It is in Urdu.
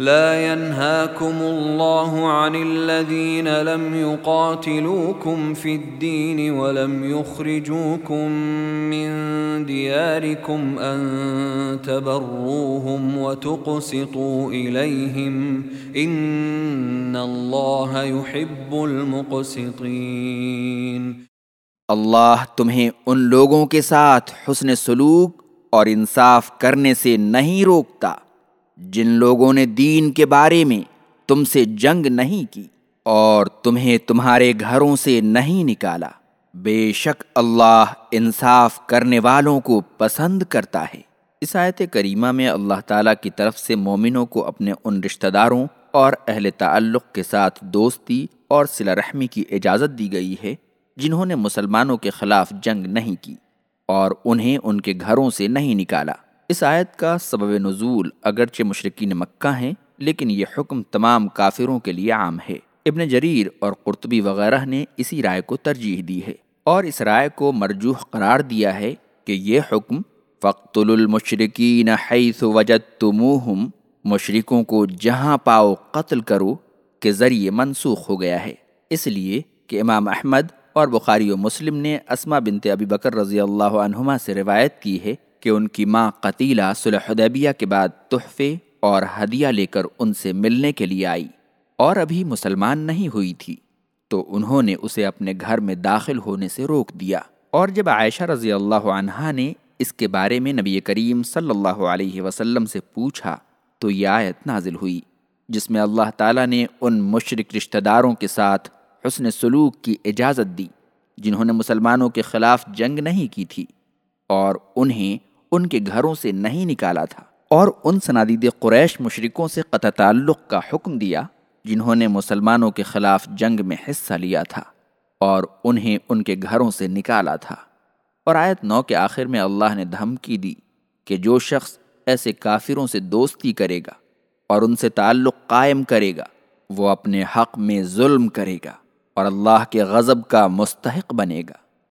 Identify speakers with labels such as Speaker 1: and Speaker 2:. Speaker 1: لا ينهاكم الله عن الذين لم يقاتلوكم في الدين ولم يخرجوكم من دياركم أن تبروهم وتقسطوا إليهم إن الله يحب المقسطين
Speaker 2: الله تمہیں ان لوگوں کے ساتھ حسن سلوک اور انصاف کرنے سے نہیں روکتا جن لوگوں نے دین کے بارے میں تم سے جنگ نہیں کی اور تمہیں تمہارے گھروں سے نہیں نکالا بے شک اللہ انصاف کرنے والوں کو پسند کرتا ہے اس آیت کریمہ میں اللہ تعالیٰ کی طرف سے مومنوں کو اپنے ان رشتہ داروں اور اہل تعلق کے ساتھ دوستی اور سلا رحمی کی اجازت دی گئی ہے جنہوں نے مسلمانوں کے خلاف جنگ نہیں کی اور انہیں ان کے گھروں سے نہیں نکالا اس آیت کا سبب نزول اگرچہ مشرقین مکہ ہیں لیکن یہ حکم تمام کافروں کے لیے عام ہے ابن جریر اور قرطبی وغیرہ نے اسی رائے کو ترجیح دی ہے اور اس رائے کو مرجوح قرار دیا ہے کہ یہ حکم فقط المشرقین حیث وجد تو مشرقوں کو جہاں پاؤ قتل کرو کے ذریعے منسوخ ہو گیا ہے اس لیے کہ امام احمد اور بخاری و مسلم نے اسما بنت ابی بکر رضی اللہ عنہما سے روایت کی ہے کہ ان کی ماں قطیلہ حدیبیہ کے بعد تحفے اور ہدیہ لے کر ان سے ملنے کے لیے آئی اور ابھی مسلمان نہیں ہوئی تھی تو انہوں نے اسے اپنے گھر میں داخل ہونے سے روک دیا اور جب عائشہ رضی اللہ عنہ نے اس کے بارے میں نبی کریم صلی اللہ علیہ وسلم سے پوچھا تو یہ آیت نازل ہوئی جس میں اللہ تعالیٰ نے ان مشرق رشتہ داروں کے ساتھ حسن سلوک کی اجازت دی جنہوں نے مسلمانوں کے خلاف جنگ نہیں کی تھی اور انہیں ان کے گھروں سے نہیں نکالا تھا اور ان سنادید قریش مشرکوں سے قطع تعلق کا حکم دیا جنہوں نے مسلمانوں کے خلاف جنگ میں حصہ لیا تھا اور انہیں ان کے گھروں سے نکالا تھا اور آیت نو کے آخر میں اللہ نے دھمکی دی کہ جو شخص ایسے کافروں سے دوستی کرے گا اور ان سے تعلق قائم کرے گا وہ اپنے حق میں ظلم کرے گا اور اللہ کے غضب کا مستحق بنے گا